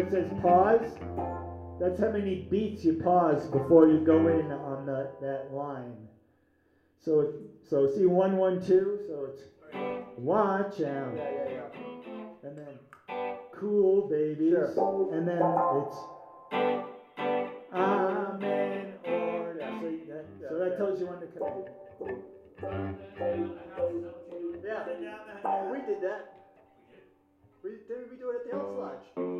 it says pause? That's how many beats you pause before you go in on the, that line. So it, so see one one two. So it's watch out, Yeah, yeah, yeah. and then cool babies, Sure. and then it's amen or so, that, so that tells you when to come. Yeah. Oh, we did that. We didn't we do it at the Elks Lodge?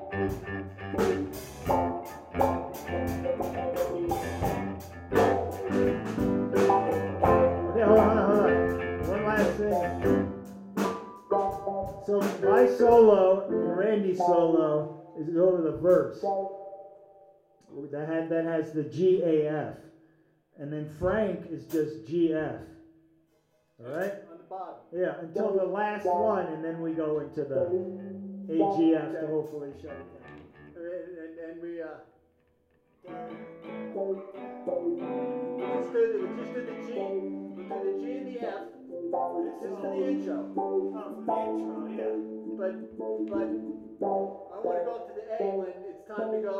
my solo and Randy's solo is over the verse. That had that has the G A F, and then Frank is just G F. All right. Yeah, until the last one, and then we go into the AGF to hopefully shut it down. And, and, we, uh, we just do the, G, we do the G and the F. This is for the intro. Oh, the intro, yeah. But, but I want to go to the A when it's time to go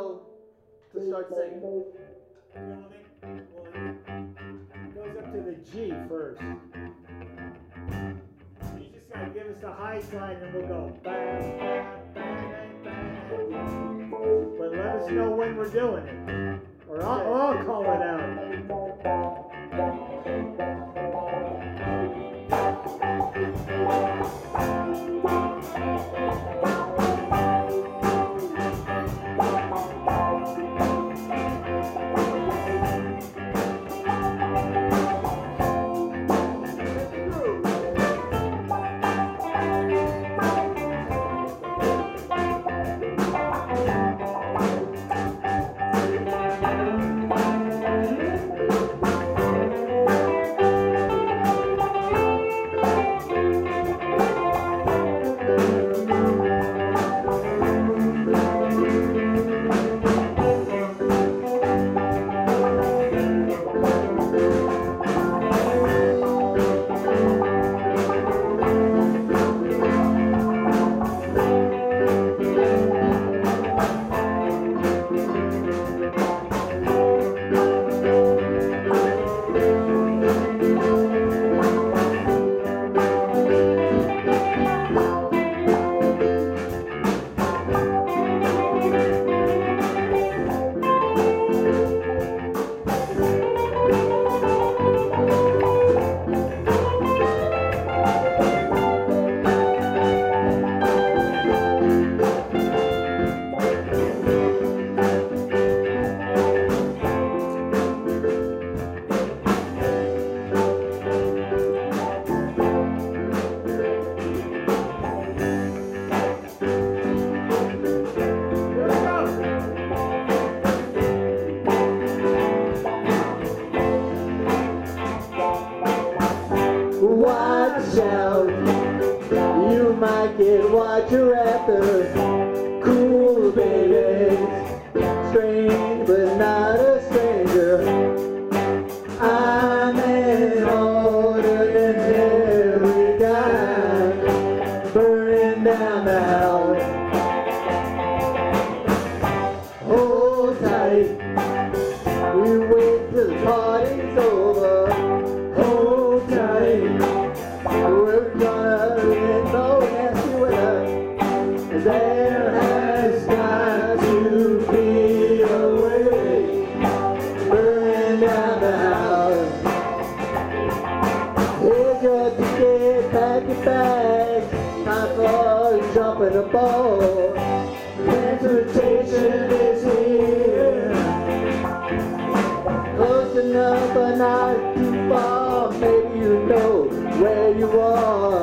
to start singing. It goes up to the G first. You just gotta give us the high side and we'll go bang, bang, bang, bang, bang. But let us know when we're doing it. Or I'll, or I'll call it out. chorar for jumping aboard. Transportation is here. Close enough but not too far. Maybe you know where you are.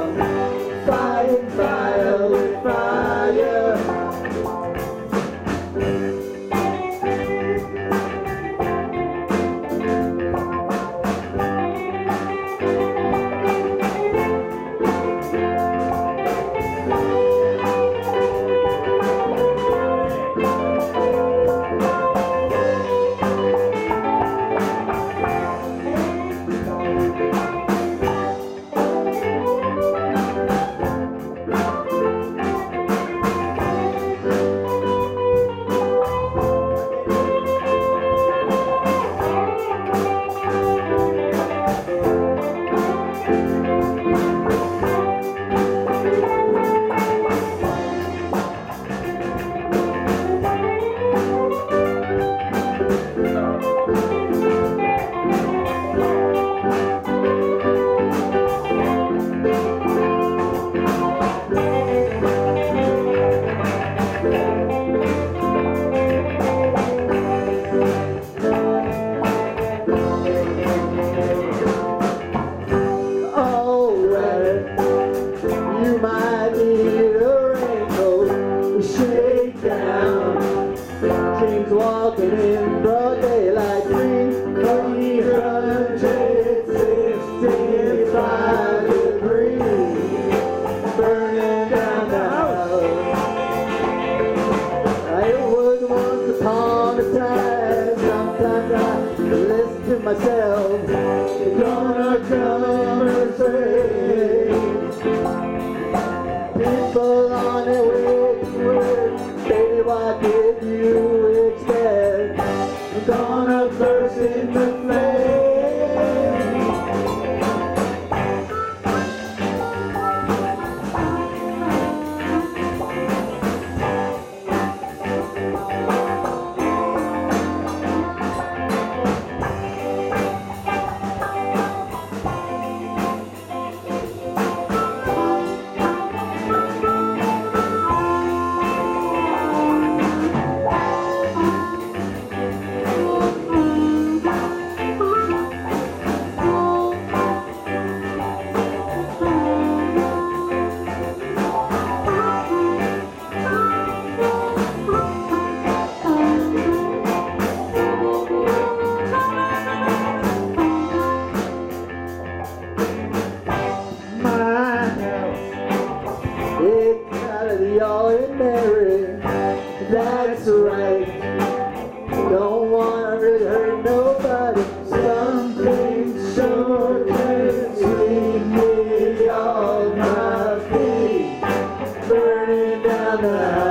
Anna.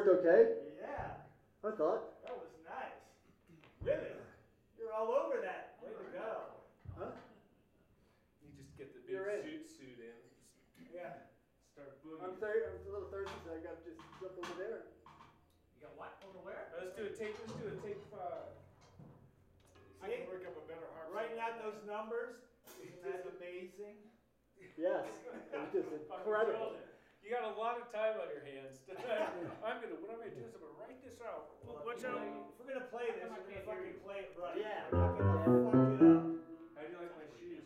Okay? Yeah, I thought. that was nice. Really? You're all over that. Way to go. Huh? You just get the big You're in. suit suit in, Yeah. start I'm, boogieing. thir- I'm a little thirsty, so I gotta just jump over there. You got what over where? Let's do a take. Let's do a take five. Uh, I can work up a better harp. Writing out those numbers, isn't that amazing? Yes, It's just incredible. You got a lot of time on your hands. I'm gonna. What I'm gonna do is I'm gonna write this out. Watch out. If we're gonna play this, we're gonna fucking play it right. Yeah. We're not gonna fuck it up. How do you like my shoes?